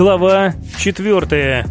Глава четвертая.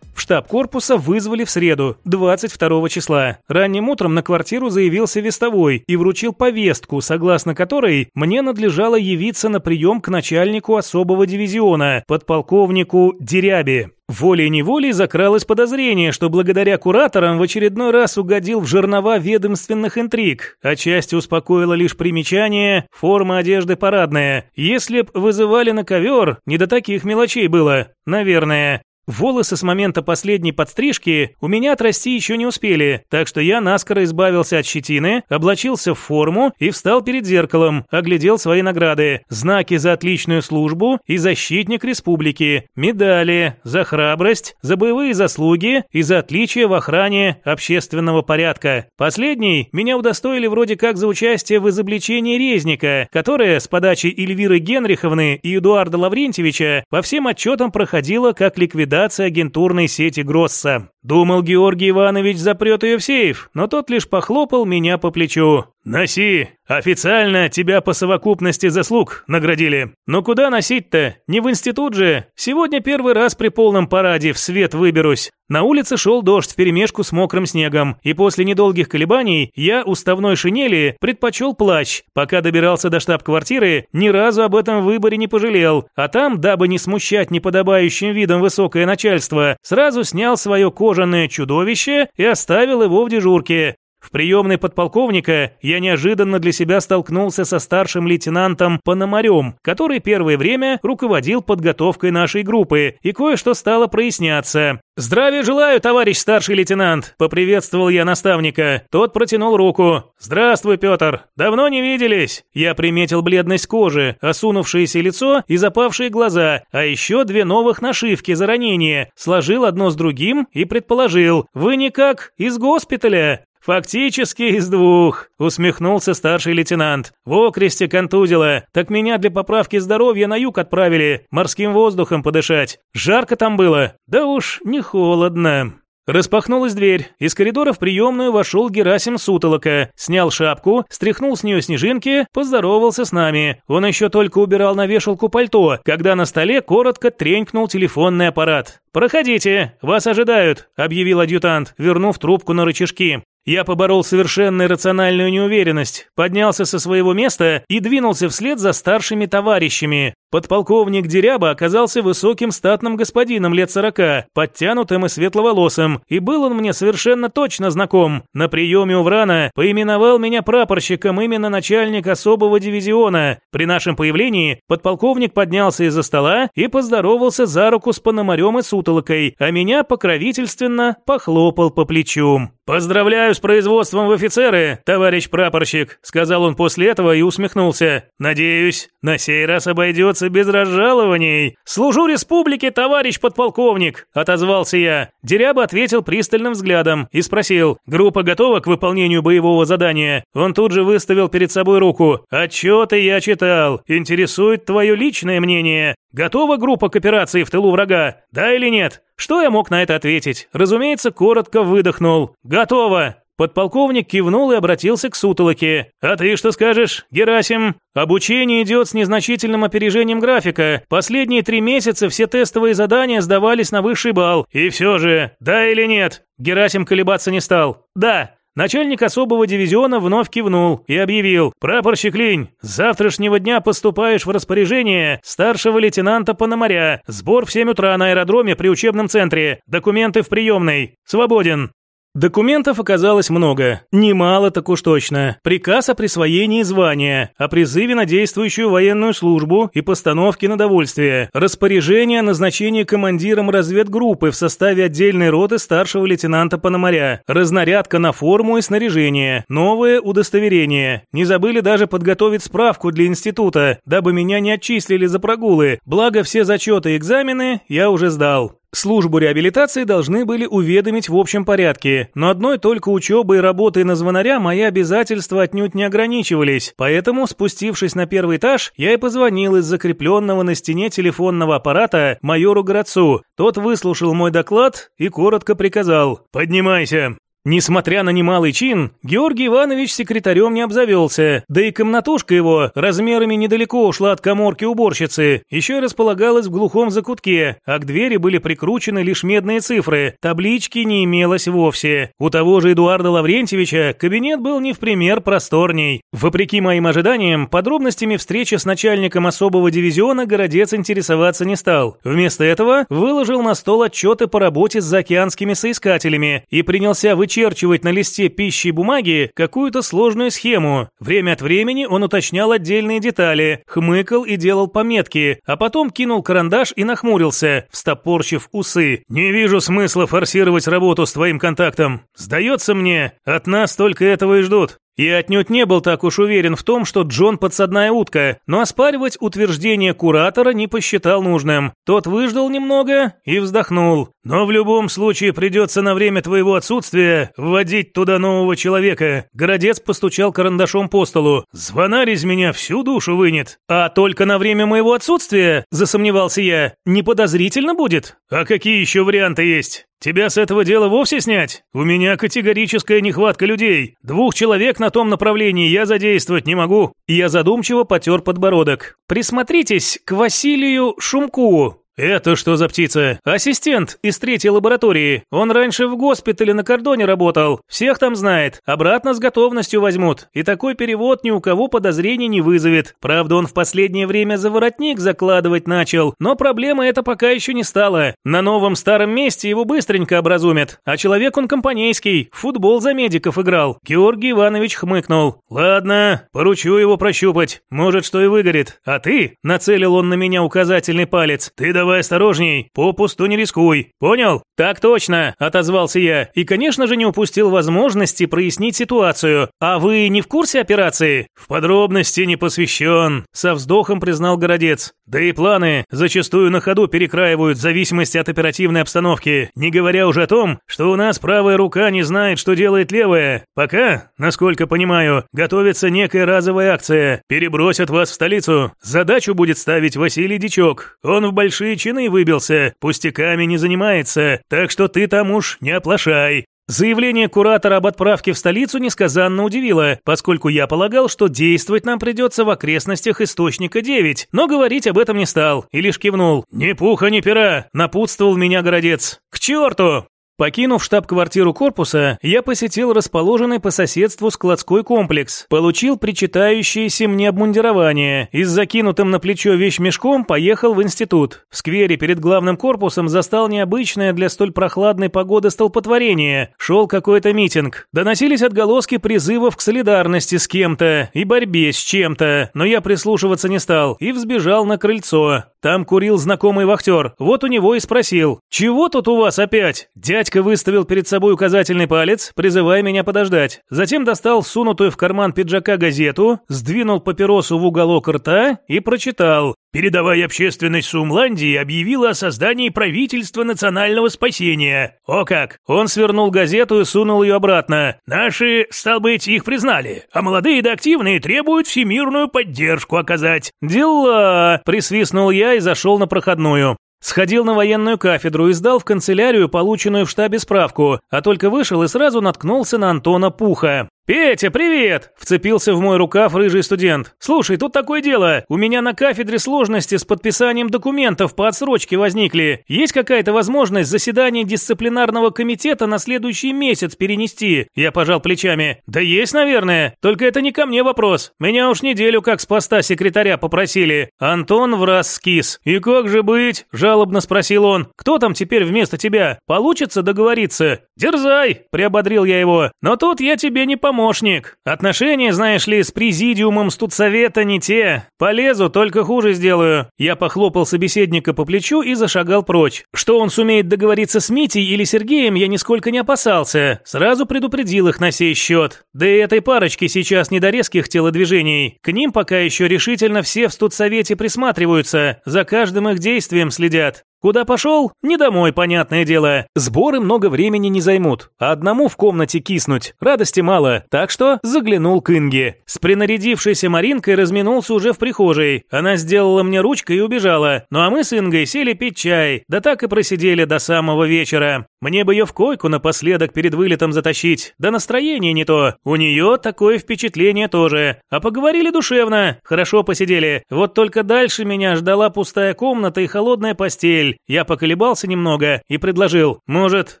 В штаб корпуса вызвали в среду, 22 числа. Ранним утром на квартиру заявился вестовой и вручил повестку, согласно которой мне надлежало явиться на прием к начальнику особого дивизиона, подполковнику Дерябе. Волей-неволей закралось подозрение, что благодаря кураторам в очередной раз угодил в жернова ведомственных интриг. Отчасти успокоило лишь примечание «форма одежды парадная». Если б вызывали на ковер, не до таких мелочей было. Наверное. Волосы с момента последней подстрижки у меня отрасти еще не успели, так что я наскоро избавился от щетины, облачился в форму и встал перед зеркалом, оглядел свои награды, знаки за отличную службу и защитник республики, медали за храбрость, за боевые заслуги и за отличие в охране общественного порядка. Последний меня удостоили вроде как за участие в изобличении резника, которое с подачи Эльвиры Генриховны и Эдуарда Лаврентьевича по всем отчетам проходило как ликвидация ликвидации агентурной сети Гросса. Думал, Георгий Иванович запрет ее в сейф, но тот лишь похлопал меня по плечу. «Носи! Официально тебя по совокупности заслуг наградили. Но куда носить-то? Не в институт же. Сегодня первый раз при полном параде в свет выберусь». На улице шел дождь вперемешку с мокрым снегом, и после недолгих колебаний я уставной шинели предпочел плащ. Пока добирался до штаб-квартиры, ни разу об этом выборе не пожалел, а там, дабы не смущать неподобающим видом высокое начальство, сразу снял свое кожаное чудовище и оставил его в дежурке. В приемной подполковника я неожиданно для себя столкнулся со старшим лейтенантом Пономарем, который первое время руководил подготовкой нашей группы, и кое-что стало проясняться. «Здравия желаю, товарищ старший лейтенант!» – поприветствовал я наставника. Тот протянул руку. «Здравствуй, Петр! Давно не виделись!» Я приметил бледность кожи, осунувшееся лицо и запавшие глаза, а еще две новых нашивки за ранение. Сложил одно с другим и предположил. «Вы никак из госпиталя?» «Фактически из двух», — усмехнулся старший лейтенант. «В окресте контузило. Так меня для поправки здоровья на юг отправили, морским воздухом подышать. Жарко там было? Да уж, не холодно». Распахнулась дверь. Из коридора в приемную вошел Герасим Сутолока, снял шапку, стряхнул с нее снежинки, поздоровался с нами. Он еще только убирал на вешалку пальто, когда на столе коротко тренькнул телефонный аппарат. «Проходите, вас ожидают», – объявил адъютант, вернув трубку на рычажки. Я поборол совершенно иррациональную неуверенность, поднялся со своего места и двинулся вслед за старшими товарищами. Подполковник Деряба оказался высоким статным господином лет сорока, подтянутым и светловолосым, и был он мне совершенно точно знаком. На приеме у Врана поименовал меня прапорщиком именно начальник особого дивизиона. При нашем появлении подполковник поднялся из-за стола и поздоровался за руку с Пономарем и Сутолокой, а меня покровительственно похлопал по плечу. «Поздравляю с производством в офицеры, товарищ прапорщик», сказал он после этого и усмехнулся. «Надеюсь, на сей раз обойдется без разжалований. Служу республике, товарищ подполковник», отозвался я. Деряба ответил пристальным взглядом и спросил, «Группа готова к выполнению боевого задания?» Он тут же выставил перед собой руку. «Отчеты я читал. Интересует твое личное мнение. Готова группа к операции в тылу врага? Да или нет?» Что я мог на это ответить? Разумеется, коротко выдохнул. «Готово!» Подполковник кивнул и обратился к Сутолоке. «А ты что скажешь, Герасим?» «Обучение идет с незначительным опережением графика. Последние три месяца все тестовые задания сдавались на высший балл. И все же, да или нет?» Герасим колебаться не стал. «Да». Начальник особого дивизиона вновь кивнул и объявил «Прапорщик Линь, с завтрашнего дня поступаешь в распоряжение старшего лейтенанта Пономаря. Сбор в 7 утра на аэродроме при учебном центре. Документы в приемной. Свободен». Документов оказалось много. Немало так уж точно. Приказ о присвоении звания, о призыве на действующую военную службу и постановке на довольствие, распоряжение о назначении командиром разведгруппы в составе отдельной роты старшего лейтенанта Пономаря, разнарядка на форму и снаряжение, новое удостоверение. Не забыли даже подготовить справку для института, дабы меня не отчислили за прогулы, благо все зачеты и экзамены я уже сдал. Службу реабилитации должны были уведомить в общем порядке, но одной только учебой и работой на звонаря мои обязательства отнюдь не ограничивались, поэтому, спустившись на первый этаж, я и позвонил из закрепленного на стене телефонного аппарата майору Городцу. Тот выслушал мой доклад и коротко приказал «Поднимайся». Несмотря на немалый чин, Георгий Иванович секретарем не обзавелся, да и комнатушка его размерами недалеко ушла от коморки уборщицы, еще и располагалась в глухом закутке, а к двери были прикручены лишь медные цифры, таблички не имелось вовсе. У того же Эдуарда Лаврентьевича кабинет был не в пример просторней. Вопреки моим ожиданиям, подробностями встречи с начальником особого дивизиона Городец интересоваться не стал. Вместо этого выложил на стол отчеты по работе с заокеанскими соискателями и принялся вычислять вычерчивать на листе пищи и бумаги какую-то сложную схему. Время от времени он уточнял отдельные детали, хмыкал и делал пометки, а потом кинул карандаш и нахмурился, встопорчив усы. «Не вижу смысла форсировать работу с твоим контактом. Сдается мне, от нас только этого и ждут. Я отнюдь не был так уж уверен в том, что Джон подсадная утка, но оспаривать утверждение куратора не посчитал нужным. Тот выждал немного и вздохнул. Но в любом случае придется на время твоего отсутствия вводить туда нового человека. Городец постучал карандашом по столу. Звонарь из меня всю душу вынет. А только на время моего отсутствия, засомневался я, не подозрительно будет? А какие еще варианты есть? Тебя с этого дела вовсе снять? У меня категорическая нехватка людей. Двух человек на том направлении я задействовать не могу». Я задумчиво потер подбородок. «Присмотритесь к Василию Шумку. «Это что за птица? Ассистент из третьей лаборатории. Он раньше в госпитале на кордоне работал. Всех там знает. Обратно с готовностью возьмут. И такой перевод ни у кого подозрений не вызовет. Правда, он в последнее время за воротник закладывать начал. Но проблема это пока еще не стала. На новом старом месте его быстренько образумят. А человек он компанейский. футбол за медиков играл. Георгий Иванович хмыкнул. «Ладно, поручу его прощупать. Может, что и выгорит. А ты?» Нацелил он на меня указательный палец. «Ты давай осторожней, попусту не рискуй. Понял? Так точно, отозвался я. И, конечно же, не упустил возможности прояснить ситуацию. А вы не в курсе операции? В подробности не посвящен, со вздохом признал Городец. Да и планы зачастую на ходу перекраивают в зависимости от оперативной обстановки, не говоря уже о том, что у нас правая рука не знает, что делает левая. Пока, насколько понимаю, готовится некая разовая акция. Перебросят вас в столицу. Задачу будет ставить Василий Дичок. Он в большие большие чины выбился, пустяками не занимается, так что ты там уж не оплошай. Заявление куратора об отправке в столицу несказанно удивило, поскольку я полагал, что действовать нам придется в окрестностях Источника 9, но говорить об этом не стал и лишь кивнул. «Ни пуха, ни пера!» – напутствовал меня городец. «К черту!» Покинув штаб-квартиру корпуса, я посетил расположенный по соседству складской комплекс, получил причитающееся мне обмундирование и с закинутым на плечо вещмешком поехал в институт. В сквере перед главным корпусом застал необычное для столь прохладной погоды столпотворение. Шел какой-то митинг. Доносились отголоски призывов к солидарности с кем-то и борьбе с чем-то, но я прислушиваться не стал и взбежал на крыльцо. Там курил знакомый вахтер. Вот у него и спросил, «Чего тут у вас опять?» Дядька выставил перед собой указательный палец, призывая меня подождать. Затем достал сунутую в карман пиджака газету, сдвинул папиросу в уголок рта и прочитал. Передовая общественность Сумландии объявила о создании правительства национального спасения. О как! Он свернул газету и сунул ее обратно. Наши, стал быть, их признали, а молодые да активные требуют всемирную поддержку оказать. Дела! Присвистнул я и зашел на проходную. Сходил на военную кафедру и сдал в канцелярию полученную в штабе справку, а только вышел и сразу наткнулся на Антона Пуха. «Петя, привет!» – вцепился в мой рукав рыжий студент. «Слушай, тут такое дело. У меня на кафедре сложности с подписанием документов по отсрочке возникли. Есть какая-то возможность заседание дисциплинарного комитета на следующий месяц перенести?» Я пожал плечами. «Да есть, наверное. Только это не ко мне вопрос. Меня уж неделю как с поста секретаря попросили». Антон в раз скис. «И как же быть?» – жалобно спросил он. «Кто там теперь вместо тебя? Получится договориться?» «Дерзай!» – приободрил я его. «Но тут я тебе не помогу помощник. Отношения, знаешь ли, с президиумом студсовета не те. Полезу, только хуже сделаю». Я похлопал собеседника по плечу и зашагал прочь. Что он сумеет договориться с Митей или Сергеем, я нисколько не опасался. Сразу предупредил их на сей счет. Да и этой парочке сейчас не до резких телодвижений. К ним пока еще решительно все в студсовете присматриваются, за каждым их действием следят. Куда пошел? Не домой, понятное дело. Сборы много времени не займут, одному в комнате киснуть радости мало, так что заглянул к Инге. С принарядившейся Маринкой разминулся уже в прихожей. Она сделала мне ручкой и убежала. Ну а мы с Ингой сели пить чай, да так и просидели до самого вечера. Мне бы ее в койку напоследок перед вылетом затащить. Да настроение не то. У нее такое впечатление тоже. А поговорили душевно. Хорошо посидели. Вот только дальше меня ждала пустая комната и холодная постель. Я поколебался немного и предложил. Может,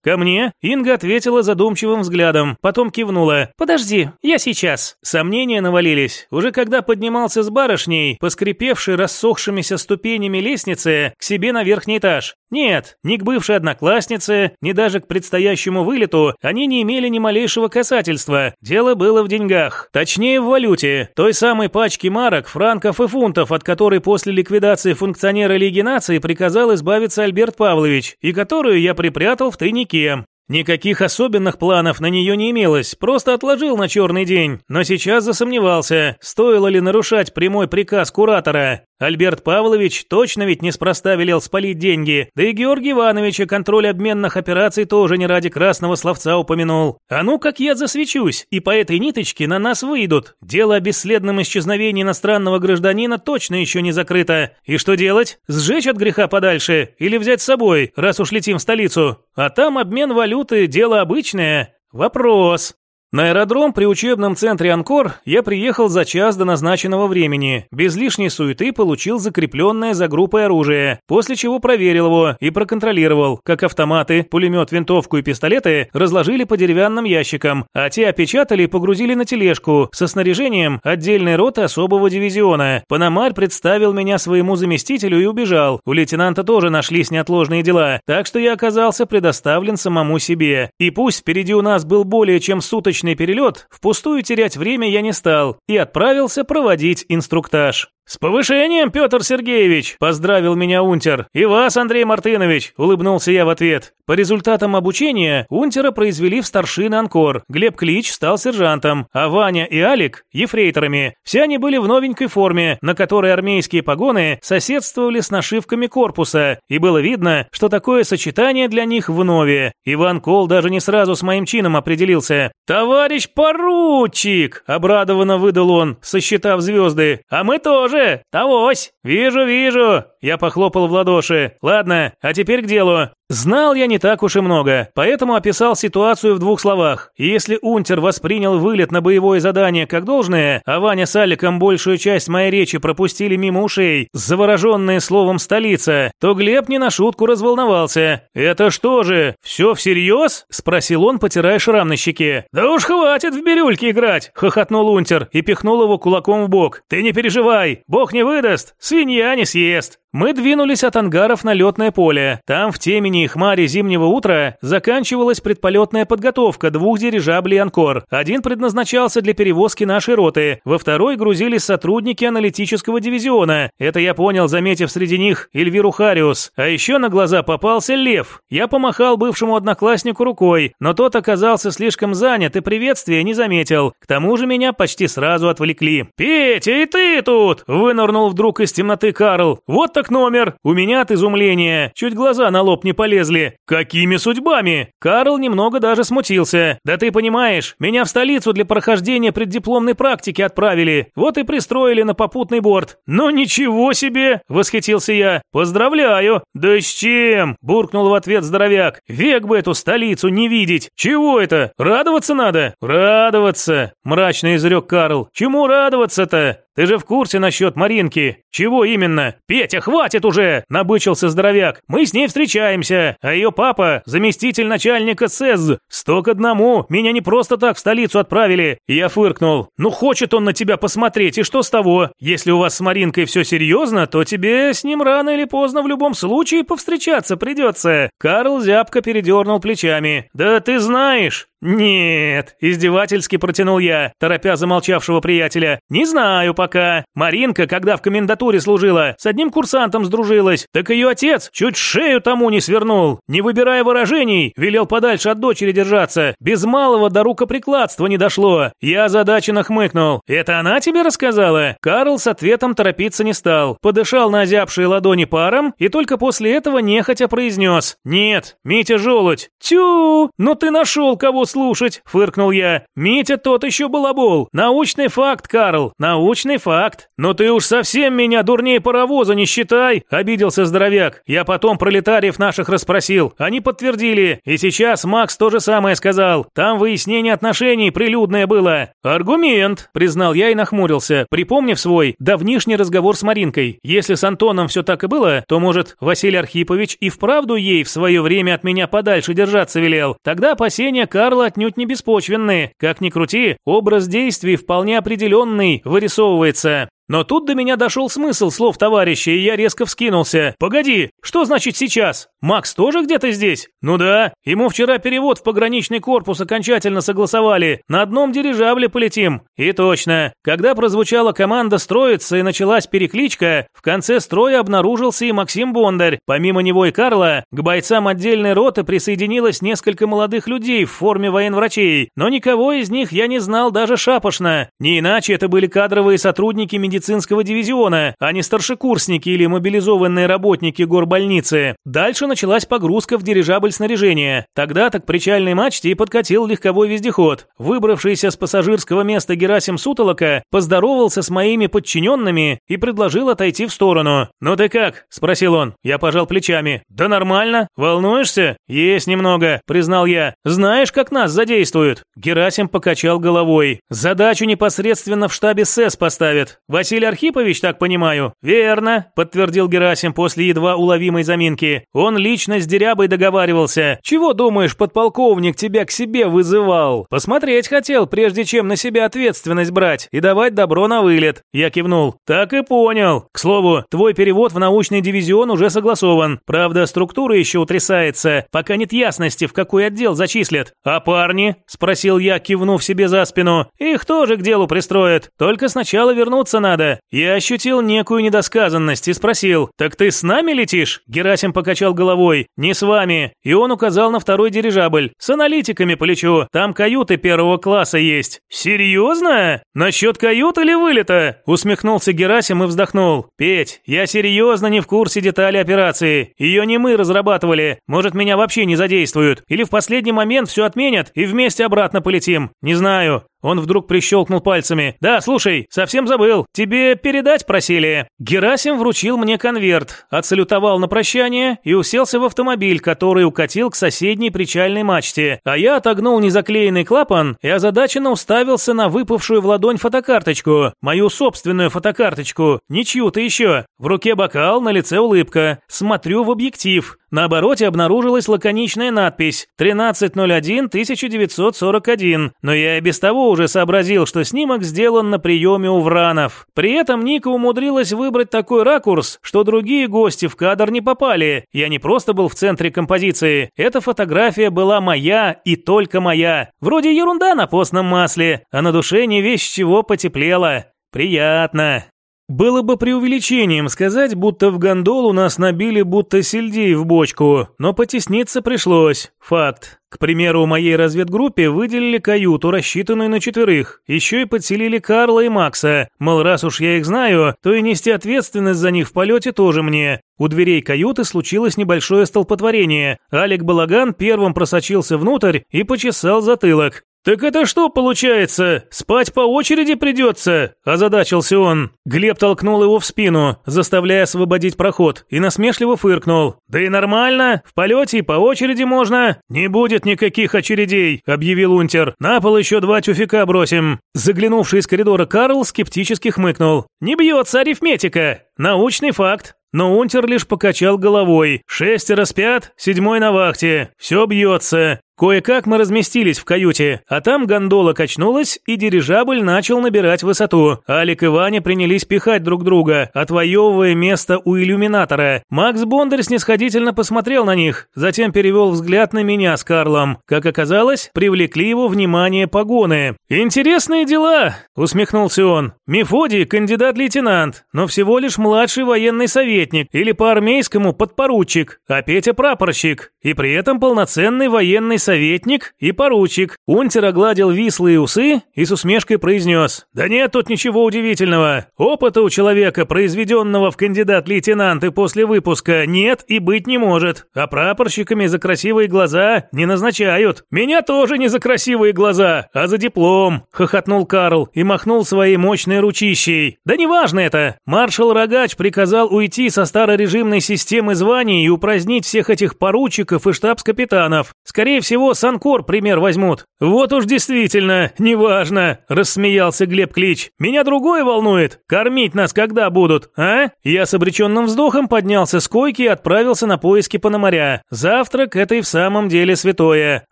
ко мне? Инга ответила задумчивым взглядом. Потом кивнула. Подожди, я сейчас. Сомнения навалились. Уже когда поднимался с барышней, поскрипевшей рассохшимися ступенями лестницы, к себе на верхний этаж. Нет, ни к бывшей однокласснице, ни даже к предстоящему вылету они не имели ни малейшего касательства. Дело было в деньгах. Точнее, в валюте. Той самой пачки марок, франков и фунтов, от которой после ликвидации функционера Лиги наций приказал избавиться Альберт Павлович, и которую я припрятал в тайнике. Никаких особенных планов на нее не имелось, просто отложил на черный день, но сейчас засомневался, стоило ли нарушать прямой приказ куратора. Альберт Павлович точно ведь неспроста велел спалить деньги, да и Георгий Иванович о контроле обменных операций тоже не ради красного словца упомянул. А ну как я засвечусь, и по этой ниточке на нас выйдут. Дело о бесследном исчезновении иностранного гражданина точно еще не закрыто. И что делать? Сжечь от греха подальше или взять с собой, раз уж летим в столицу? А там обмен валюты – дело обычное. Вопрос. На аэродром при учебном центре «Анкор» я приехал за час до назначенного времени, без лишней суеты получил закрепленное за группой оружие, после чего проверил его и проконтролировал, как автоматы, пулемет, винтовку и пистолеты разложили по деревянным ящикам, а те опечатали и погрузили на тележку со снаряжением отдельной роты особого дивизиона. Панамарь представил меня своему заместителю и убежал. У лейтенанта тоже нашлись неотложные дела, так что я оказался предоставлен самому себе. И пусть впереди у нас был более чем суточный суточный перелет, впустую терять время я не стал и отправился проводить инструктаж. «С повышением, Петр Сергеевич!» – поздравил меня Унтер. «И вас, Андрей Мартынович!» – улыбнулся я в ответ. По результатам обучения Унтера произвели в старшины Анкор. Глеб Клич стал сержантом, а Ваня и Алик – ефрейторами. Все они были в новенькой форме, на которой армейские погоны соседствовали с нашивками корпуса, и было видно, что такое сочетание для них в нове. Иван Кол даже не сразу с моим чином определился. «Товарищ поручик!» – обрадованно выдал он, сосчитав звезды. «А мы тоже!» Тоже? Тогось! Вижу, вижу!» Я похлопал в ладоши. «Ладно, а теперь к делу. Знал я не так уж и много, поэтому описал ситуацию в двух словах. Если Унтер воспринял вылет на боевое задание как должное, а Ваня с Аликом большую часть моей речи пропустили мимо ушей, завороженные словом «столица», то Глеб не на шутку разволновался. «Это что же, все всерьез?» – спросил он, потирая шрам на щеке. «Да уж хватит в бирюльки играть!» – хохотнул Унтер и пихнул его кулаком в бок. «Ты не переживай, бог не выдаст, свинья не съест». Мы двинулись от ангаров на летное поле. Там в темени и хмаре зимнего утра заканчивалась предполетная подготовка двух дирижаблей «Анкор». Один предназначался для перевозки нашей роты, во второй грузились сотрудники аналитического дивизиона. Это я понял, заметив среди них Эльвиру Хариус. А еще на глаза попался Лев. Я помахал бывшему однокласснику рукой, но тот оказался слишком занят и приветствия не заметил. К тому же меня почти сразу отвлекли. «Петя, и ты тут!» – вынырнул вдруг из темноты Карл. «Вот так номер. У меня от изумления. Чуть глаза на лоб не полезли. Какими судьбами? Карл немного даже смутился. Да ты понимаешь, меня в столицу для прохождения преддипломной практики отправили. Вот и пристроили на попутный борт. Ну ничего себе, восхитился я. Поздравляю. Да с чем? буркнул в ответ здоровяк. Век бы эту столицу не видеть. Чего это? Радоваться надо? Радоваться, мрачно изрек Карл. Чему радоваться-то? Ты же в курсе насчет Маринки? Чего именно? Петя, хватит уже! Набычился здоровяк. Мы с ней встречаемся, а ее папа – заместитель начальника СЭЗ. Сто к одному. Меня не просто так в столицу отправили. Я фыркнул. Ну хочет он на тебя посмотреть, и что с того? Если у вас с Маринкой все серьезно, то тебе с ним рано или поздно в любом случае повстречаться придется. Карл зябко передернул плечами. Да ты знаешь, «Нет», – издевательски протянул я, торопя замолчавшего приятеля. «Не знаю пока. Маринка, когда в комендатуре служила, с одним курсантом сдружилась. Так ее отец чуть шею тому не свернул. Не выбирая выражений, велел подальше от дочери держаться. Без малого до рукоприкладства не дошло. Я озадаченно хмыкнул. «Это она тебе рассказала?» Карл с ответом торопиться не стал. Подышал на озябшие ладони паром и только после этого нехотя произнес. «Нет, Митя Желудь». «Тю, ну ты нашел кого слушать», – фыркнул я. «Митя тот еще балабол. Научный факт, Карл, научный факт». «Но ты уж совсем меня дурнее паровоза не считай», – обиделся здоровяк. «Я потом пролетариев наших расспросил. Они подтвердили. И сейчас Макс то же самое сказал. Там выяснение отношений прилюдное было». «Аргумент», – признал я и нахмурился, припомнив свой давнишний разговор с Маринкой. «Если с Антоном все так и было, то, может, Василий Архипович и вправду ей в свое время от меня подальше держаться велел. Тогда опасения Карла отнюдь не беспочвенные. Как ни крути, образ действий вполне определенный вырисовывается. Но тут до меня дошел смысл слов товарища, и я резко вскинулся. «Погоди, что значит сейчас? Макс тоже где-то здесь?» «Ну да, ему вчера перевод в пограничный корпус окончательно согласовали. На одном дирижабле полетим». И точно. Когда прозвучала команда строиться и началась перекличка, в конце строя обнаружился и Максим Бондарь. Помимо него и Карла, к бойцам отдельной роты присоединилось несколько молодых людей в форме военврачей, но никого из них я не знал даже шапошно. Не иначе это были кадровые сотрудники медицинского дивизиона, а не старшекурсники или мобилизованные работники горбольницы. Дальше началась погрузка в дирижабль снаряжения. Тогда-то к причальной мачте и подкатил легковой вездеход. Выбравшийся с пассажирского места Герасим Сутолока поздоровался с моими подчиненными и предложил отойти в сторону. «Ну ты как?» – спросил он. Я пожал плечами. «Да нормально. Волнуешься?» «Есть немного», – признал я. «Знаешь, как нас задействуют?» Герасим покачал головой. «Задачу непосредственно в штабе СЭС поставят. Василий Архипович, так понимаю?» «Верно», – подтвердил Герасим после едва уловимой заминки. «Он лично с Дерябой договаривался. Чего думаешь, подполковник тебя к себе вызывал? Посмотреть хотел, прежде чем на себя ответственность брать и давать добро на вылет». Я кивнул. «Так и понял. К слову, твой перевод в научный дивизион уже согласован. Правда, структура еще утрясается. Пока нет ясности, в какой отдел зачислят. А парни?» – спросил я, кивнув себе за спину. «Их тоже к делу пристроят. Только сначала вернуться надо. Я ощутил некую недосказанность и спросил, «Так ты с нами летишь?» Герасим покачал головой, «Не с вами». И он указал на второй дирижабль. «С аналитиками полечу, там каюты первого класса есть». «Серьезно? Насчет кают или вылета?» Усмехнулся Герасим и вздохнул. «Петь, я серьезно не в курсе деталей операции. Ее не мы разрабатывали. Может, меня вообще не задействуют. Или в последний момент все отменят и вместе обратно полетим. Не знаю. Он вдруг прищелкнул пальцами. «Да, слушай, совсем забыл. Тебе передать просили». Герасим вручил мне конверт, отсалютовал на прощание и уселся в автомобиль, который укатил к соседней причальной мачте. А я отогнул незаклеенный клапан и озадаченно уставился на выпавшую в ладонь фотокарточку. Мою собственную фотокарточку. Ничью-то еще. В руке бокал, на лице улыбка. Смотрю в объектив. На обороте обнаружилась лаконичная надпись 13.01.1941, но я и без того уже сообразил, что снимок сделан на приеме у Вранов. При этом Ника умудрилась выбрать такой ракурс, что другие гости в кадр не попали. Я не просто был в центре композиции, эта фотография была моя и только моя. Вроде ерунда на постном масле, а на душе не вещь чего потеплело. Приятно. Было бы преувеличением сказать, будто в гондолу нас набили будто сельдей в бочку, но потесниться пришлось. Факт. К примеру, моей разведгруппе выделили каюту, рассчитанную на четверых. Еще и подселили Карла и Макса. Мол, раз уж я их знаю, то и нести ответственность за них в полете тоже мне. У дверей каюты случилось небольшое столпотворение. Алик Балаган первым просочился внутрь и почесал затылок. «Так это что получается? Спать по очереди придется?» – озадачился он. Глеб толкнул его в спину, заставляя освободить проход, и насмешливо фыркнул. «Да и нормально, в полете и по очереди можно. Не будет никаких очередей», – объявил Унтер. «На пол еще два тюфика бросим». Заглянувший из коридора Карл скептически хмыкнул. «Не бьется арифметика. Научный факт. Но Унтер лишь покачал головой. «Шестеро спят, седьмой на вахте. Все бьется. Кое-как мы разместились в каюте, а там гондола качнулась, и дирижабль начал набирать высоту. Алик и Ваня принялись пихать друг друга, отвоевывая место у иллюминатора. Макс Бондарь снисходительно посмотрел на них, затем перевел взгляд на меня с Карлом. Как оказалось, привлекли его внимание погоны. «Интересные дела», — усмехнулся он. «Мефодий – кандидат-лейтенант, но всего лишь младший военный советник или по-армейскому подпоручик, а Петя – прапорщик, и при этом полноценный военный советник и поручик. Унтер огладил вислые усы и с усмешкой произнес. Да нет тут ничего удивительного. Опыта у человека, произведенного в кандидат-лейтенанты после выпуска, нет и быть не может. А прапорщиками за красивые глаза не назначают. Меня тоже не за красивые глаза, а за диплом, хохотнул Карл и махнул своей мощной ручищей. Да неважно это. Маршал Рогач приказал уйти со старорежимной системы званий и упразднить всех этих поручиков и штабс-капитанов. Скорее всего, Санкор пример возьмут. Вот уж действительно, неважно, рассмеялся Глеб Клич. Меня другое волнует. Кормить нас когда будут, а? Я с обреченным вздохом поднялся с койки и отправился на поиски Пономаря. Завтрак – это и в самом деле святое.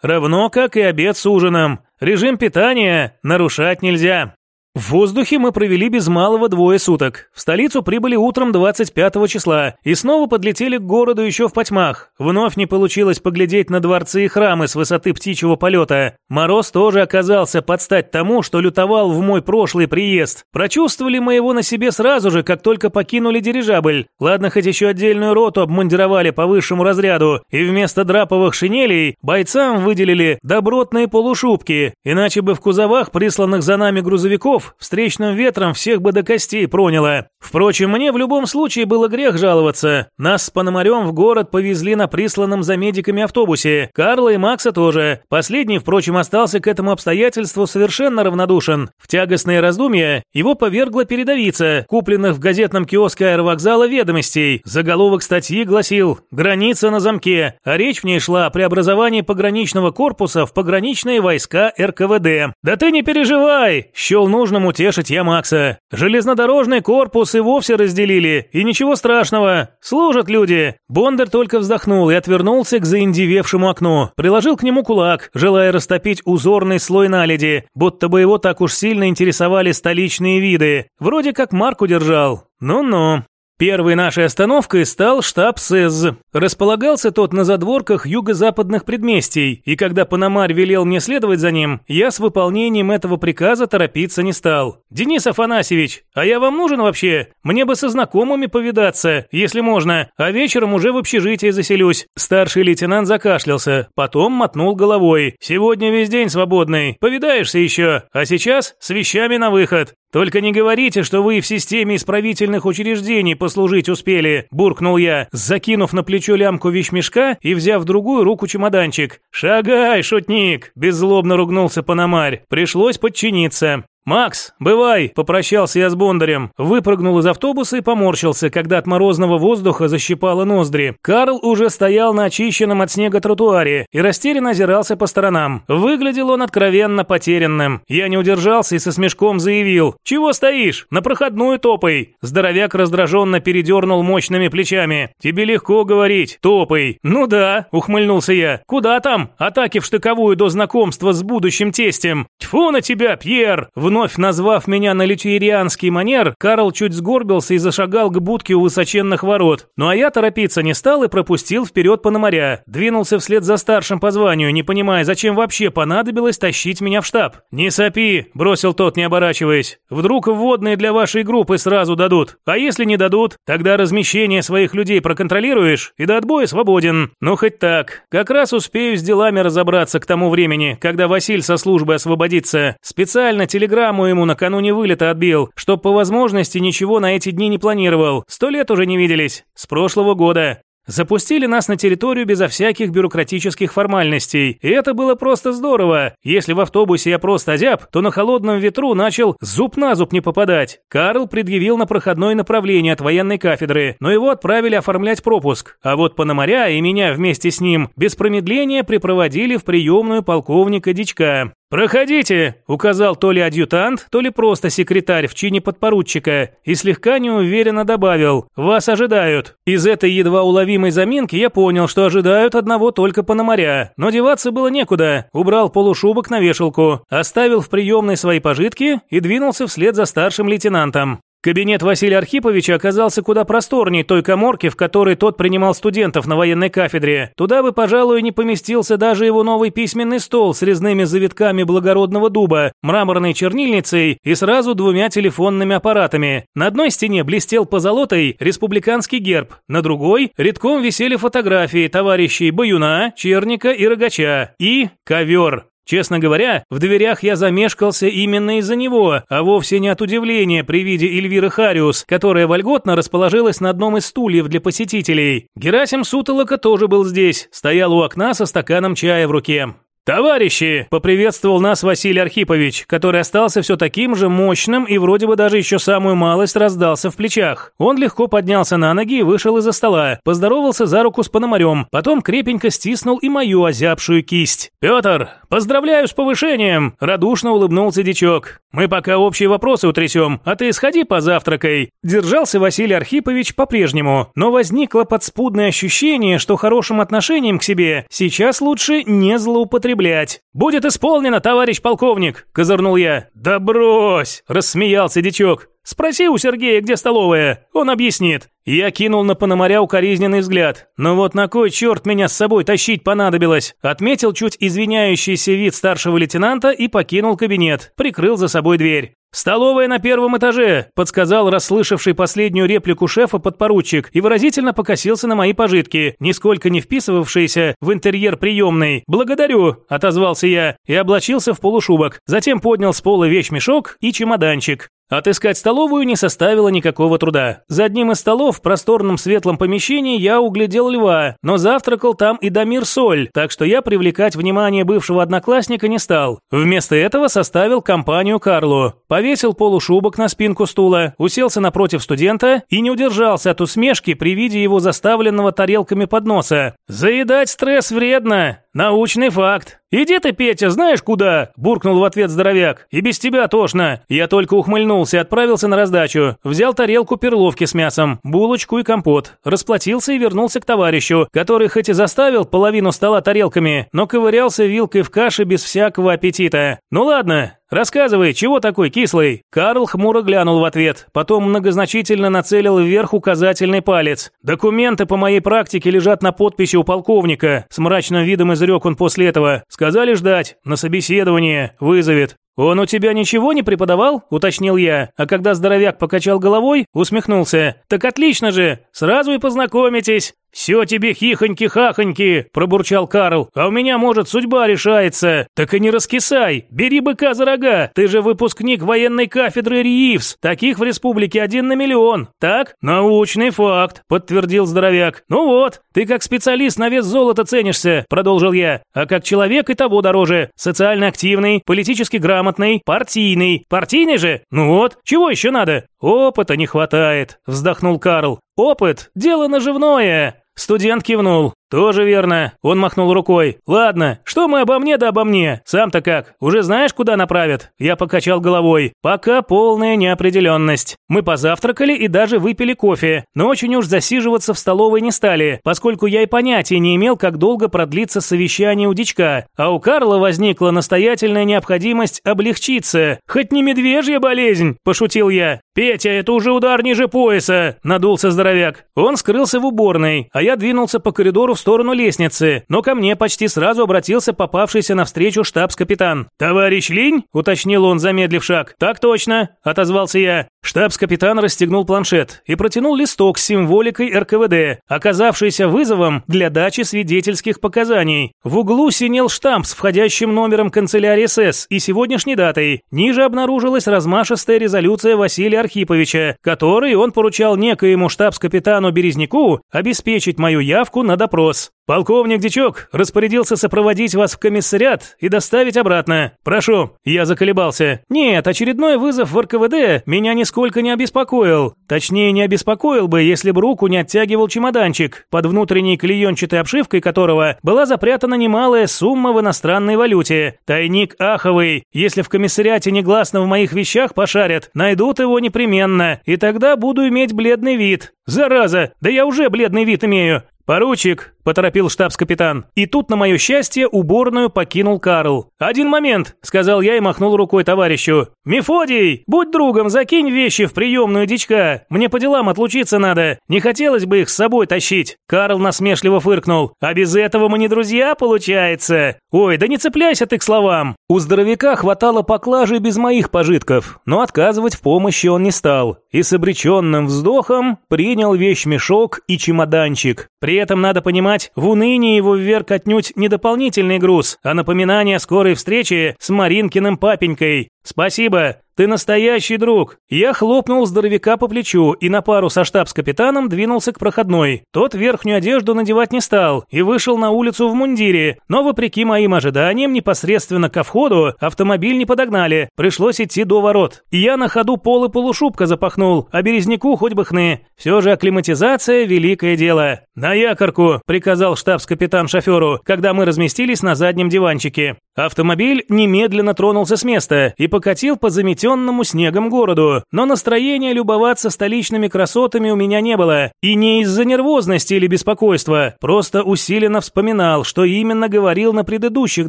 Равно как и обед с ужином. Режим питания нарушать нельзя. В воздухе мы провели без малого двое суток. В столицу прибыли утром 25 числа и снова подлетели к городу еще в потьмах. Вновь не получилось поглядеть на дворцы и храмы с высоты птичьего полета. Мороз тоже оказался под стать тому, что лютовал в мой прошлый приезд. Прочувствовали мы его на себе сразу же, как только покинули дирижабль. Ладно, хоть еще отдельную роту обмундировали по высшему разряду, и вместо драповых шинелей бойцам выделили добротные полушубки, иначе бы в кузовах, присланных за нами грузовиков, встречным ветром всех бы до костей проняло. Впрочем, мне в любом случае было грех жаловаться. Нас с Пономарем в город повезли на присланном за медиками автобусе. Карла и Макса тоже. Последний, впрочем, остался к этому обстоятельству совершенно равнодушен. В тягостные раздумья его повергла передовица, купленных в газетном киоске аэровокзала ведомостей. Заголовок статьи гласил «Граница на замке», а речь в ней шла о преобразовании пограничного корпуса в пограничные войска РКВД. «Да ты не переживай!» – счел нужно нужным утешить я Макса. Железнодорожный корпус и вовсе разделили, и ничего страшного. Служат люди. Бондар только вздохнул и отвернулся к заиндевевшему окну. Приложил к нему кулак, желая растопить узорный слой наледи, будто бы его так уж сильно интересовали столичные виды. Вроде как марку держал. Ну-ну. Первой нашей остановкой стал штаб СЭЗ. Располагался тот на задворках юго-западных предместий, и когда Пономарь велел мне следовать за ним, я с выполнением этого приказа торопиться не стал. «Денис Афанасьевич, а я вам нужен вообще? Мне бы со знакомыми повидаться, если можно, а вечером уже в общежитии заселюсь». Старший лейтенант закашлялся, потом мотнул головой. «Сегодня весь день свободный, повидаешься еще, а сейчас с вещами на выход. Только не говорите, что вы в системе исправительных учреждений послужить успели, буркнул я, закинув на плечо лямку вещмешка и взяв в другую руку чемоданчик. Шагай, шутник, беззлобно ругнулся Пономарь. Пришлось подчиниться. «Макс, бывай!» – попрощался я с Бондарем. Выпрыгнул из автобуса и поморщился, когда от морозного воздуха защипало ноздри. Карл уже стоял на очищенном от снега тротуаре и растерянно озирался по сторонам. Выглядел он откровенно потерянным. Я не удержался и со смешком заявил. «Чего стоишь? На проходную топай!» Здоровяк раздраженно передернул мощными плечами. «Тебе легко говорить, топай!» «Ну да», – ухмыльнулся я. «Куда там? Атаки в штыковую до знакомства с будущим тестем!» «Тьфу на тебя, Пьер!» Вновь назвав меня на литюерианский манер, Карл чуть сгорбился и зашагал к будке у высоченных ворот. Ну а я торопиться не стал и пропустил вперед Пономаря. Двинулся вслед за старшим по званию, не понимая, зачем вообще понадобилось тащить меня в штаб. «Не сопи», – бросил тот, не оборачиваясь. «Вдруг вводные для вашей группы сразу дадут. А если не дадут, тогда размещение своих людей проконтролируешь и до отбоя свободен. Ну хоть так. Как раз успею с делами разобраться к тому времени, когда Василь со службы освободится. Специально телеграф Телеграмму ему накануне вылета отбил, чтоб по возможности ничего на эти дни не планировал. Сто лет уже не виделись. С прошлого года. Запустили нас на территорию безо всяких бюрократических формальностей, и это было просто здорово. Если в автобусе я просто озяб, то на холодном ветру начал зуб на зуб не попадать. Карл предъявил на проходное направление от военной кафедры, но его отправили оформлять пропуск. А вот Пономаря и меня вместе с ним без промедления припроводили в приемную полковника Дичка. «Проходите», – указал то ли адъютант, то ли просто секретарь в чине подпоручика и слегка неуверенно добавил «Вас ожидают». Из этой едва уловимой заминки я понял, что ожидают одного только Пономаря, но деваться было некуда. Убрал полушубок на вешалку, оставил в приемной свои пожитки и двинулся вслед за старшим лейтенантом. Кабинет Василия Архиповича оказался куда просторнее той коморки, в которой тот принимал студентов на военной кафедре. Туда бы, пожалуй, не поместился даже его новый письменный стол с резными завитками благородного дуба, мраморной чернильницей и сразу двумя телефонными аппаратами. На одной стене блестел позолотой республиканский герб, на другой редком висели фотографии товарищей Баюна, Черника и Рогача и ковер. Честно говоря, в дверях я замешкался именно из-за него, а вовсе не от удивления при виде Эльвиры Хариус, которая вольготно расположилась на одном из стульев для посетителей. Герасим Сутолока тоже был здесь, стоял у окна со стаканом чая в руке. «Товарищи!» – поприветствовал нас Василий Архипович, который остался все таким же мощным и вроде бы даже еще самую малость раздался в плечах. Он легко поднялся на ноги и вышел из-за стола, поздоровался за руку с Пономарем, потом крепенько стиснул и мою озябшую кисть. «Петр, поздравляю с повышением!» – радушно улыбнулся дичок. «Мы пока общие вопросы утрясем, а ты сходи позавтракай». Держался Василий Архипович по-прежнему, но возникло подспудное ощущение, что хорошим отношением к себе сейчас лучше не злоупотреблять употреблять. Будет исполнено, товарищ полковник, козырнул я. Да брось, рассмеялся дичок. Спроси у Сергея, где столовая, он объяснит. Я кинул на Пономаря укоризненный взгляд. Но «Ну вот на кой черт меня с собой тащить понадобилось? Отметил чуть извиняющийся вид старшего лейтенанта и покинул кабинет. Прикрыл за собой дверь. «Столовая на первом этаже», – подсказал расслышавший последнюю реплику шефа подпоручик и выразительно покосился на мои пожитки, нисколько не вписывавшиеся в интерьер приемной. «Благодарю», – отозвался я и облачился в полушубок. Затем поднял с пола вещмешок и чемоданчик. Отыскать столовую не составило никакого труда. За одним из столов в просторном светлом помещении я углядел льва, но завтракал там и Дамир Соль, так что я привлекать внимание бывшего одноклассника не стал. Вместо этого составил компанию Карлу. Повесил полушубок на спинку стула, уселся напротив студента и не удержался от усмешки при виде его заставленного тарелками подноса. «Заедать стресс вредно!» «Научный факт. Иди ты, Петя, знаешь куда?» – буркнул в ответ здоровяк. «И без тебя тошно». Я только ухмыльнулся и отправился на раздачу. Взял тарелку перловки с мясом, булочку и компот. Расплатился и вернулся к товарищу, который хоть и заставил половину стола тарелками, но ковырялся вилкой в каше без всякого аппетита. «Ну ладно, «Рассказывай, чего такой кислый?» Карл хмуро глянул в ответ, потом многозначительно нацелил вверх указательный палец. «Документы по моей практике лежат на подписи у полковника», с мрачным видом изрек он после этого. «Сказали ждать, на собеседование, вызовет». «Он у тебя ничего не преподавал?» – уточнил я, а когда здоровяк покачал головой, усмехнулся. «Так отлично же, сразу и познакомитесь». «Все тебе хихоньки-хахоньки!» – пробурчал Карл. «А у меня, может, судьба решается!» «Так и не раскисай! Бери быка за рога! Ты же выпускник военной кафедры РИИФС! Таких в республике один на миллион! Так? Научный факт!» – подтвердил здоровяк. «Ну вот, ты как специалист на вес золота ценишься!» – продолжил я. «А как человек и того дороже! Социально активный, политически грамотный, партийный! Партийный же? Ну вот, чего еще надо?» «Опыта не хватает!» – вздохнул Карл. «Опыт – дело наживное!» Студент кивнул. «Тоже верно», – он махнул рукой. «Ладно, что мы обо мне да обо мне? Сам-то как? Уже знаешь, куда направят?» Я покачал головой. «Пока полная неопределенность. Мы позавтракали и даже выпили кофе, но очень уж засиживаться в столовой не стали, поскольку я и понятия не имел, как долго продлится совещание у дичка, а у Карла возникла настоятельная необходимость облегчиться. Хоть не медвежья болезнь», – пошутил я. «Петя, это уже удар ниже пояса», – надулся здоровяк. Он скрылся в уборной, а я двинулся по коридору в сторону лестницы, но ко мне почти сразу обратился попавшийся навстречу штабс-капитан. «Товарищ Линь?» – уточнил он, замедлив шаг. «Так точно», – отозвался я. Штабс-капитан расстегнул планшет и протянул листок с символикой РКВД, оказавшийся вызовом для дачи свидетельских показаний. В углу синел штамп с входящим номером канцелярии СС и сегодняшней датой. Ниже обнаружилась размашистая резолюция Василия Архиповича, которой он поручал некоему штабс-капитану Березняку обеспечить мою явку на допрос. «Полковник Дичок распорядился сопроводить вас в комиссариат и доставить обратно. Прошу». Я заколебался. «Нет, очередной вызов в РКВД меня нисколько не обеспокоил. Точнее, не обеспокоил бы, если бы руку не оттягивал чемоданчик, под внутренней клеенчатой обшивкой которого была запрятана немалая сумма в иностранной валюте. Тайник аховый. Если в комиссариате негласно в моих вещах пошарят, найдут его непременно, и тогда буду иметь бледный вид. Зараза, да я уже бледный вид имею. «Поручик, поторопил штабс-капитан. И тут, на мое счастье, уборную покинул Карл. «Один момент», – сказал я и махнул рукой товарищу. «Мефодий, будь другом, закинь вещи в приемную дичка. Мне по делам отлучиться надо. Не хотелось бы их с собой тащить». Карл насмешливо фыркнул. «А без этого мы не друзья, получается?» «Ой, да не цепляйся ты к словам». У здоровяка хватало поклажи без моих пожитков, но отказывать в помощи он не стал. И с обреченным вздохом принял вещмешок и чемоданчик. При этом надо понимать, в унынии его вверх отнюдь не дополнительный груз, а напоминание о скорой встрече с Маринкиным папенькой. «Спасибо, ты настоящий друг!» Я хлопнул здоровяка по плечу и на пару со штабс-капитаном двинулся к проходной. Тот верхнюю одежду надевать не стал и вышел на улицу в мундире, но вопреки моим ожиданиям непосредственно ко входу автомобиль не подогнали, пришлось идти до ворот. И я на ходу пол и полушубка запахнул, а березняку хоть бы хны. Все же акклиматизация – великое дело. «На якорку!» – приказал штабс-капитан шоферу, когда мы разместились на заднем диванчике. Автомобиль немедленно тронулся с места и покатил по заметенному снегом городу, но настроения любоваться столичными красотами у меня не было. И не из-за нервозности или беспокойства, просто усиленно вспоминал, что именно говорил на предыдущих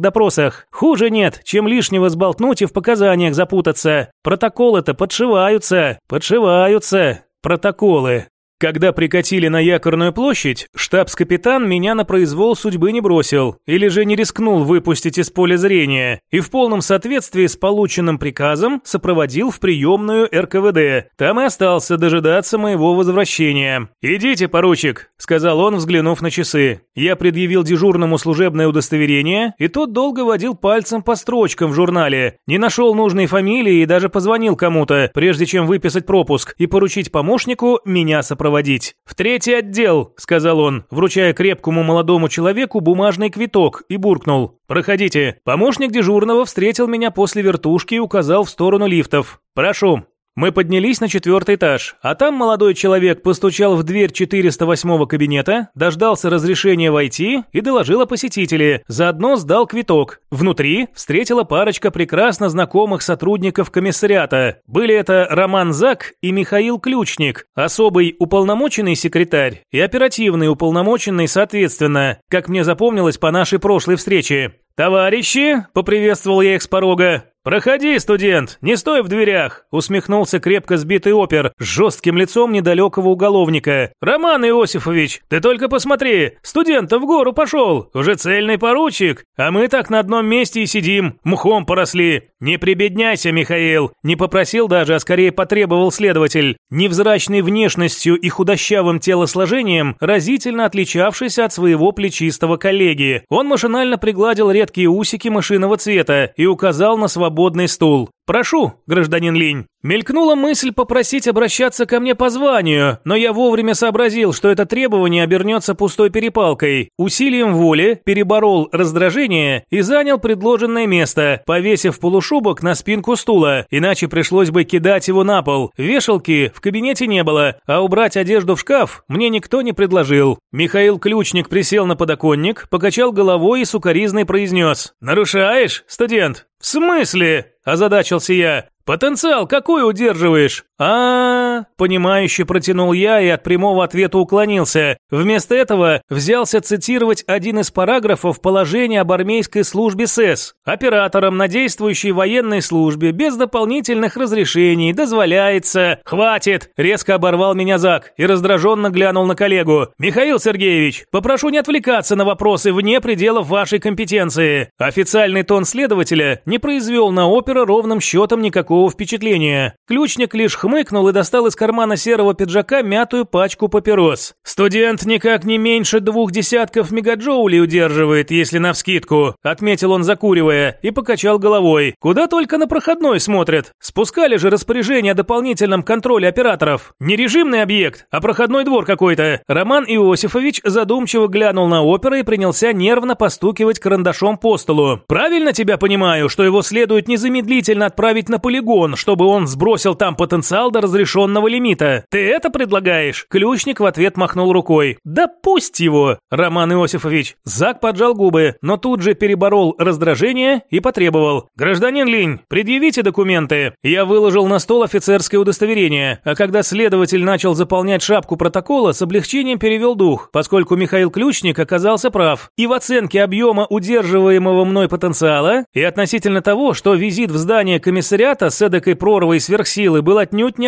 допросах. Хуже нет, чем лишнего сболтнуть и в показаниях запутаться. Протоколы-то подшиваются, подшиваются. Протоколы. Когда прикатили на якорную площадь, штабс-капитан меня на произвол судьбы не бросил, или же не рискнул выпустить из поля зрения, и в полном соответствии с полученным приказом сопроводил в приемную РКВД. Там и остался дожидаться моего возвращения. «Идите, поручик», — сказал он, взглянув на часы. Я предъявил дежурному служебное удостоверение, и тот долго водил пальцем по строчкам в журнале, не нашел нужной фамилии и даже позвонил кому-то, прежде чем выписать пропуск и поручить помощнику меня сопроводить проводить. В третий отдел, сказал он, вручая крепкому молодому человеку бумажный квиток и буркнул. Проходите. Помощник дежурного встретил меня после вертушки и указал в сторону лифтов. Прошу. Мы поднялись на четвертый этаж, а там молодой человек постучал в дверь 408 кабинета, дождался разрешения войти и доложил о посетителе, заодно сдал квиток. Внутри встретила парочка прекрасно знакомых сотрудников комиссариата. Были это Роман Зак и Михаил Ключник, особый уполномоченный секретарь и оперативный уполномоченный соответственно, как мне запомнилось по нашей прошлой встрече. «Товарищи!» – поприветствовал я их с порога. «Проходи, студент, не стой в дверях!» – усмехнулся крепко сбитый опер с жестким лицом недалекого уголовника. «Роман Иосифович, ты только посмотри, студент-то в гору пошел, уже цельный поручик, а мы так на одном месте и сидим, мхом поросли. Не прибедняйся, Михаил!» Не попросил даже, а скорее потребовал следователь. Невзрачной внешностью и худощавым телосложением, разительно отличавшийся от своего плечистого коллеги. Он машинально пригладил редкие усики мышиного цвета и указал на свободный стул. «Прошу, гражданин Линь». Мелькнула мысль попросить обращаться ко мне по званию, но я вовремя сообразил, что это требование обернется пустой перепалкой. Усилием воли переборол раздражение и занял предложенное место, повесив полушубок на спинку стула, иначе пришлось бы кидать его на пол. Вешалки в кабинете не было, а убрать одежду в шкаф мне никто не предложил. Михаил Ключник присел на подоконник, покачал головой и сукоризной произнес «Нарушаешь, студент?» «В смысле?» – озадачился я. «Потенциал какой удерживаешь?» а, понимающе протянул я и от прямого ответа уклонился. Вместо этого взялся цитировать один из параграфов положения об армейской службе СЭС. Операторам на действующей военной службе без дополнительных разрешений дозволяется... «Хватит!» – резко оборвал меня Зак и раздраженно глянул на коллегу. «Михаил Сергеевич, попрошу не отвлекаться на вопросы вне пределов вашей компетенции». Официальный тон следователя не произвел на опера ровным счетом никакого впечатления. Ключник лишь хмыкнул и достал из кармана серого пиджака мятую пачку папирос. «Студент никак не меньше двух десятков мегаджоулей удерживает, если навскидку», отметил он, закуривая, и покачал головой. «Куда только на проходной смотрят. Спускали же распоряжение о дополнительном контроле операторов. Не режимный объект, а проходной двор какой-то». Роман Иосифович задумчиво глянул на опера и принялся нервно постукивать карандашом по столу. «Правильно тебя понимаю, что его следует незамедлительно отправить на полигон, чтобы он сбросил там потенциал до разрешенного разрешенного лимита. Ты это предлагаешь?» Ключник в ответ махнул рукой. «Да пусть его!» Роман Иосифович. Зак поджал губы, но тут же переборол раздражение и потребовал. «Гражданин Линь, предъявите документы». Я выложил на стол офицерское удостоверение, а когда следователь начал заполнять шапку протокола, с облегчением перевел дух, поскольку Михаил Ключник оказался прав. И в оценке объема удерживаемого мной потенциала, и относительно того, что визит в здание комиссариата с эдакой прорвой сверхсилы был отнюдь не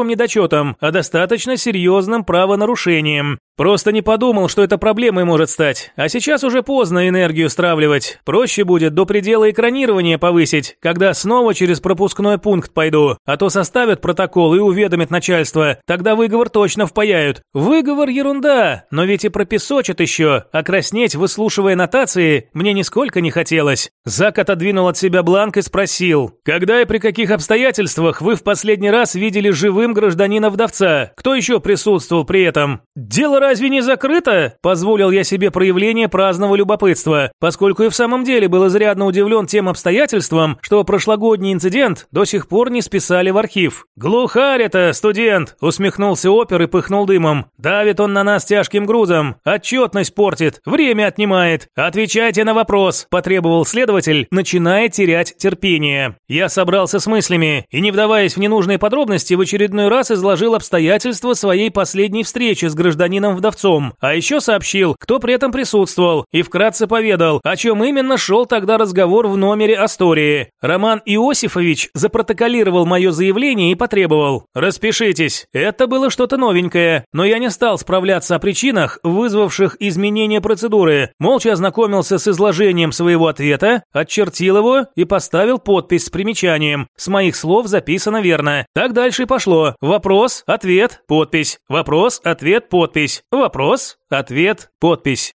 опрометчивым недочетом, а достаточно серьезным правонарушением. Просто не подумал, что это проблемой может стать. А сейчас уже поздно энергию стравливать. Проще будет до предела экранирования повысить, когда снова через пропускной пункт пойду. А то составят протокол и уведомят начальство. Тогда выговор точно впаяют. Выговор ерунда, но ведь и пропесочат еще. А краснеть, выслушивая нотации, мне нисколько не хотелось. Зак отодвинул от себя бланк и спросил. Когда и при каких обстоятельствах вы в последний раз видели живым гражданина-вдовца? Кто еще присутствовал при этом? Дело разве не закрыто?» Позволил я себе проявление праздного любопытства, поскольку и в самом деле был изрядно удивлен тем обстоятельством, что прошлогодний инцидент до сих пор не списали в архив. «Глухарь это, студент!» – усмехнулся опер и пыхнул дымом. «Давит он на нас тяжким грузом, отчетность портит, время отнимает. Отвечайте на вопрос!» – потребовал следователь, начиная терять терпение. Я собрался с мыслями и, не вдаваясь в ненужные подробности, в очередной раз изложил обстоятельства своей последней встречи с гражданином вдовцом, а еще сообщил, кто при этом присутствовал, и вкратце поведал, о чем именно шел тогда разговор в номере Астории. Роман Иосифович запротоколировал мое заявление и потребовал «Распишитесь». Это было что-то новенькое, но я не стал справляться о причинах, вызвавших изменение процедуры, молча ознакомился с изложением своего ответа, отчертил его и поставил подпись с примечанием. С моих слов записано верно. Так дальше и пошло. Вопрос, ответ, подпись. Вопрос, ответ, подпись. Вопрос, ответ, подпись.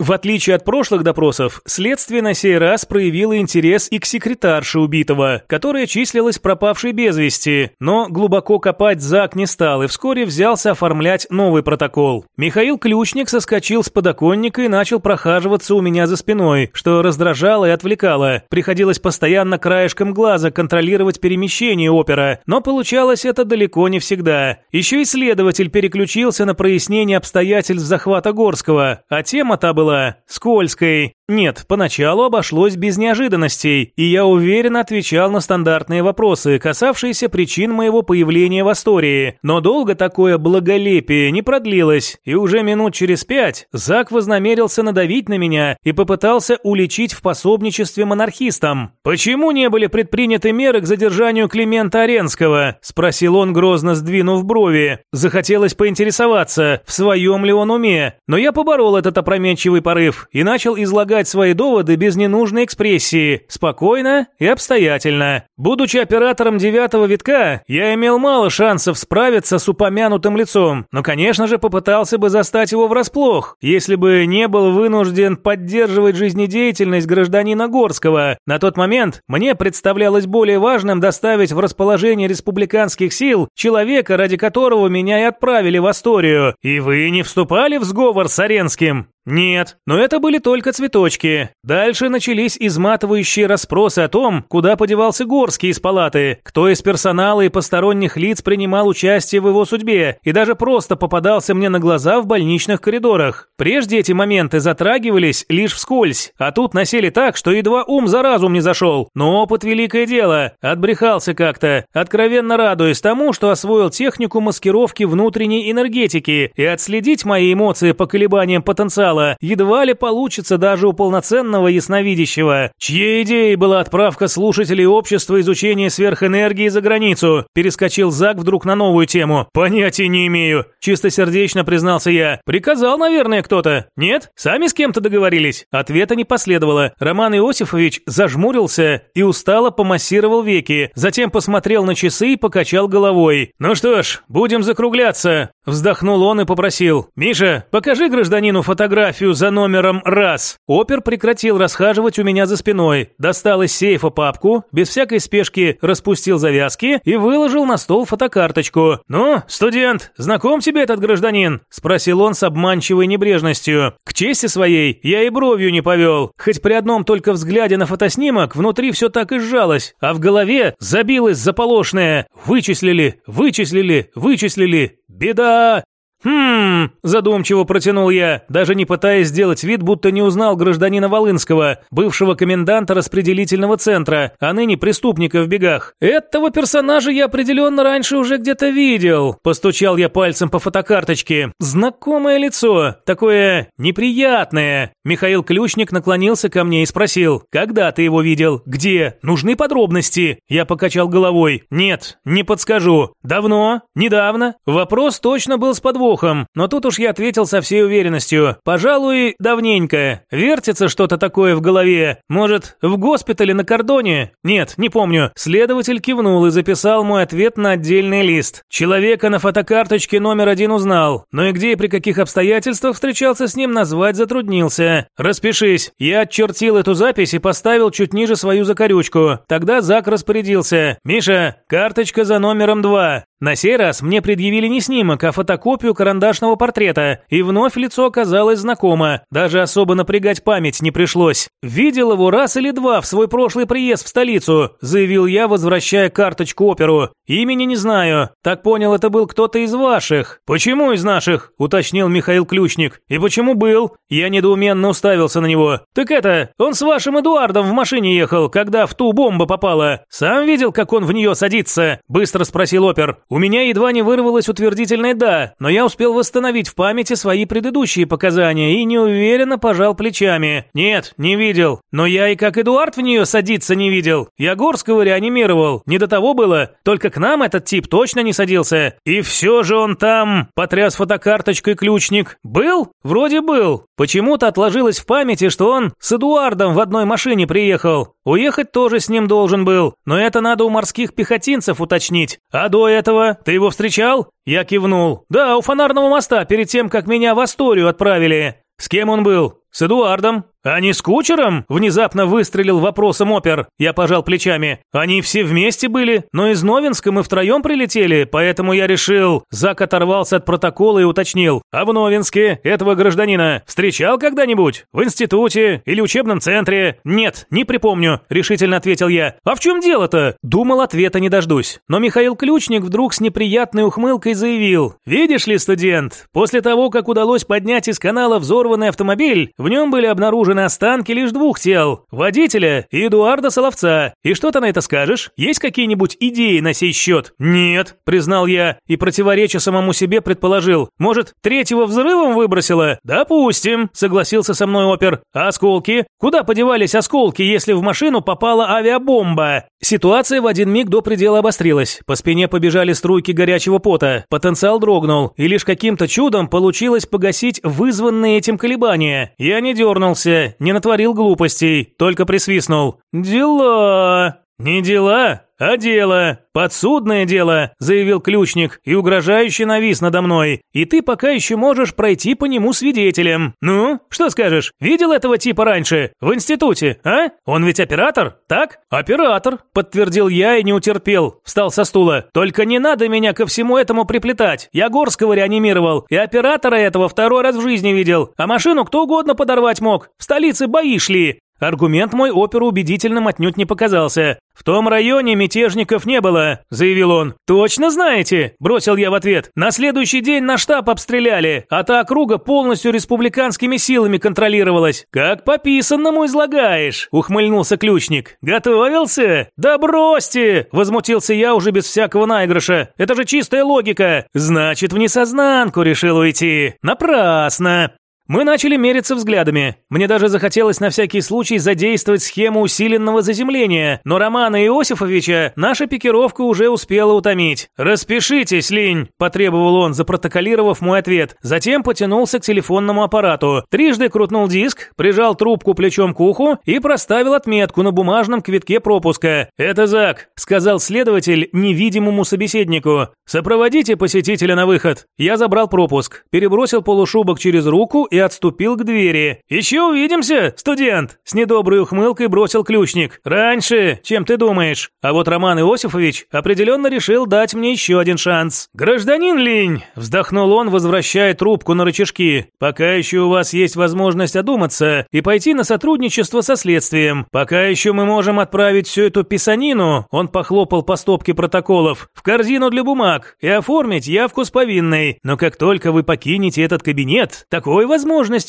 В отличие от прошлых допросов, следствие на сей раз проявило интерес и к секретарше убитого, которая числилась пропавшей без вести, но глубоко копать Зак не стал и вскоре взялся оформлять новый протокол. Михаил Ключник соскочил с подоконника и начал прохаживаться у меня за спиной, что раздражало и отвлекало. Приходилось постоянно краешком глаза контролировать перемещение опера, но получалось это далеко не всегда. Еще и следователь переключился на прояснение обстоятельств захвата Горского, а тема та была была скользкой. Нет, поначалу обошлось без неожиданностей, и я уверенно отвечал на стандартные вопросы, касавшиеся причин моего появления в Астории. Но долго такое благолепие не продлилось, и уже минут через пять Зак вознамерился надавить на меня и попытался уличить в пособничестве монархистам. «Почему не были предприняты меры к задержанию Климента Оренского?» – спросил он, грозно сдвинув брови. Захотелось поинтересоваться, в своем ли он уме, но я поборол этот опрометчивый порыв и начал излагать излагать свои доводы без ненужной экспрессии, спокойно и обстоятельно. Будучи оператором девятого витка, я имел мало шансов справиться с упомянутым лицом, но, конечно же, попытался бы застать его врасплох, если бы не был вынужден поддерживать жизнедеятельность гражданина Горского. На тот момент мне представлялось более важным доставить в расположение республиканских сил человека, ради которого меня и отправили в Асторию. И вы не вступали в сговор с Оренским? Нет, но это были только цветочки. Дальше начались изматывающие расспросы о том, куда подевался Горский из палаты, кто из персонала и посторонних лиц принимал участие в его судьбе и даже просто попадался мне на глаза в больничных коридорах. Прежде эти моменты затрагивались лишь вскользь, а тут насели так, что едва ум за разум не зашел. Но опыт великое дело. Отбрехался как-то, откровенно радуясь тому, что освоил технику маскировки внутренней энергетики и отследить мои эмоции по колебаниям потенциала материала едва ли получится даже у полноценного ясновидящего. Чьей идеей была отправка слушателей общества изучения сверхэнергии за границу? Перескочил Зак вдруг на новую тему. Понятия не имею. Чистосердечно признался я. Приказал, наверное, кто-то. Нет? Сами с кем-то договорились? Ответа не последовало. Роман Иосифович зажмурился и устало помассировал веки. Затем посмотрел на часы и покачал головой. Ну что ж, будем закругляться. Вздохнул он и попросил. Миша, покажи гражданину фотографию фотографию за номером раз. Опер прекратил расхаживать у меня за спиной, достал из сейфа папку, без всякой спешки распустил завязки и выложил на стол фотокарточку. «Ну, студент, знаком тебе этот гражданин?» – спросил он с обманчивой небрежностью. К чести своей я и бровью не повел, хоть при одном только взгляде на фотоснимок внутри все так и сжалось, а в голове забилось заполошное «Вычислили, вычислили, вычислили, беда!» «Хм...» – задумчиво протянул я, даже не пытаясь сделать вид, будто не узнал гражданина Волынского, бывшего коменданта распределительного центра, а ныне преступника в бегах. «Этого персонажа я определенно раньше уже где-то видел», – постучал я пальцем по фотокарточке. «Знакомое лицо, такое неприятное». Михаил Ключник наклонился ко мне и спросил, «Когда ты его видел? Где? Нужны подробности?» Я покачал головой. «Нет, не подскажу. Давно? Недавно?» Вопрос точно был с подвохом слухом, но тут уж я ответил со всей уверенностью. Пожалуй, давненько. Вертится что-то такое в голове. Может, в госпитале на кордоне? Нет, не помню. Следователь кивнул и записал мой ответ на отдельный лист. Человека на фотокарточке номер один узнал, но и где и при каких обстоятельствах встречался с ним назвать затруднился. Распишись. Я отчертил эту запись и поставил чуть ниже свою закорючку. Тогда Зак распорядился. «Миша, карточка за номером два. На сей раз мне предъявили не снимок, а фотокопию карандашного портрета, и вновь лицо оказалось знакомо, даже особо напрягать память не пришлось. «Видел его раз или два в свой прошлый приезд в столицу», заявил я, возвращая карточку оперу. «Имени не знаю. Так понял, это был кто-то из ваших». «Почему из наших?» уточнил Михаил Ключник. «И почему был?» Я недоуменно уставился на него. «Так это, он с вашим Эдуардом в машине ехал, когда в ту бомба попала. Сам видел, как он в нее садится?» Быстро спросил опер. У меня едва не вырвалось утвердительное «да», но я успел восстановить в памяти свои предыдущие показания и неуверенно пожал плечами. Нет, не видел. Но я и как Эдуард в нее садиться не видел. Я Горского реанимировал. Не до того было. Только к нам этот тип точно не садился. И все же он там, потряс фотокарточкой ключник. Был? Вроде был. Почему-то отложилось в памяти, что он с Эдуардом в одной машине приехал. Уехать тоже с ним должен был, но это надо у морских пехотинцев уточнить. А до этого ты его встречал? Я кивнул. Да, у фонарного моста, перед тем, как меня в Асторию отправили. С кем он был? С Эдуардом. «Они с кучером?» – внезапно выстрелил вопросом опер. Я пожал плечами. «Они все вместе были, но из Новинска мы втроем прилетели, поэтому я решил...» Зак оторвался от протокола и уточнил. «А в Новинске этого гражданина встречал когда-нибудь? В институте или учебном центре?» «Нет, не припомню», – решительно ответил я. «А в чем дело-то?» Думал, ответа не дождусь. Но Михаил Ключник вдруг с неприятной ухмылкой заявил. «Видишь ли, студент, после того, как удалось поднять из канала взорванный автомобиль, в нем были обнаружены обнаружены останки лишь двух тел – водителя и Эдуарда Соловца. И что ты на это скажешь? Есть какие-нибудь идеи на сей счет? Нет, признал я и противореча самому себе предположил. Может, третьего взрывом выбросило? Допустим, согласился со мной опер. А осколки? Куда подевались осколки, если в машину попала авиабомба? Ситуация в один миг до предела обострилась. По спине побежали струйки горячего пота. Потенциал дрогнул, и лишь каким-то чудом получилось погасить вызванные этим колебания. Я не дернулся, не натворил глупостей, только присвистнул. «Дела!» «Не дела, а дело. Подсудное дело», – заявил ключник и угрожающе навис надо мной. «И ты пока еще можешь пройти по нему свидетелем. Ну, что скажешь, видел этого типа раньше? В институте, а? Он ведь оператор, так?» «Оператор», – подтвердил я и не утерпел. Встал со стула. «Только не надо меня ко всему этому приплетать. Я Горского реанимировал, и оператора этого второй раз в жизни видел. А машину кто угодно подорвать мог. В столице бои шли. Аргумент мой оперу убедительным отнюдь не показался. «В том районе мятежников не было», – заявил он. «Точно знаете?» – бросил я в ответ. «На следующий день на штаб обстреляли, а та округа полностью республиканскими силами контролировалась». «Как по писанному излагаешь», – ухмыльнулся ключник. «Готовился?» «Да бросьте!» – возмутился я уже без всякого наигрыша. «Это же чистая логика!» «Значит, в несознанку решил уйти. Напрасно!» Мы начали мериться взглядами. Мне даже захотелось на всякий случай задействовать схему усиленного заземления, но Романа Иосифовича наша пикировка уже успела утомить. «Распишитесь, Линь!» – потребовал он, запротоколировав мой ответ. Затем потянулся к телефонному аппарату. Трижды крутнул диск, прижал трубку плечом к уху и проставил отметку на бумажном квитке пропуска. «Это Зак», – сказал следователь невидимому собеседнику. «Сопроводите посетителя на выход». Я забрал пропуск, перебросил полушубок через руку и отступил к двери. «Еще увидимся, студент!» С недоброй ухмылкой бросил ключник. «Раньше, чем ты думаешь. А вот Роман Иосифович определенно решил дать мне еще один шанс. Гражданин Линь!» Вздохнул он, возвращая трубку на рычажки. «Пока еще у вас есть возможность одуматься и пойти на сотрудничество со следствием. Пока еще мы можем отправить всю эту писанину», он похлопал по стопке протоколов, «в корзину для бумаг и оформить явку с повинной. Но как только вы покинете этот кабинет, такой возможности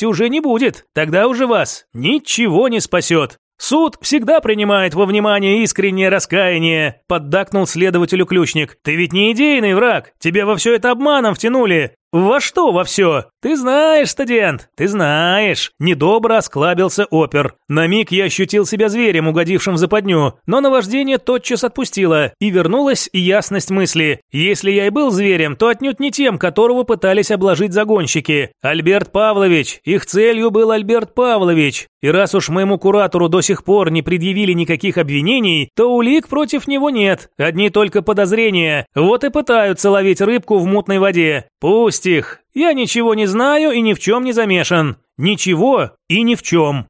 уже не будет. Тогда уже вас ничего не спасет. «Суд всегда принимает во внимание искреннее раскаяние», – поддакнул следователю ключник. «Ты ведь не идейный враг, тебя во все это обманом втянули. «Во что во все? Ты знаешь, студент, ты знаешь!» Недобро осклабился опер. На миг я ощутил себя зверем, угодившим в западню, но наваждение тотчас отпустило, и вернулась ясность мысли. Если я и был зверем, то отнюдь не тем, которого пытались обложить загонщики. Альберт Павлович, их целью был Альберт Павлович. И раз уж моему куратору до сих пор не предъявили никаких обвинений, то улик против него нет, одни только подозрения. Вот и пытаются ловить рыбку в мутной воде. Пусть их. Я ничего не знаю и ни в чем не замешан. Ничего и ни в чем.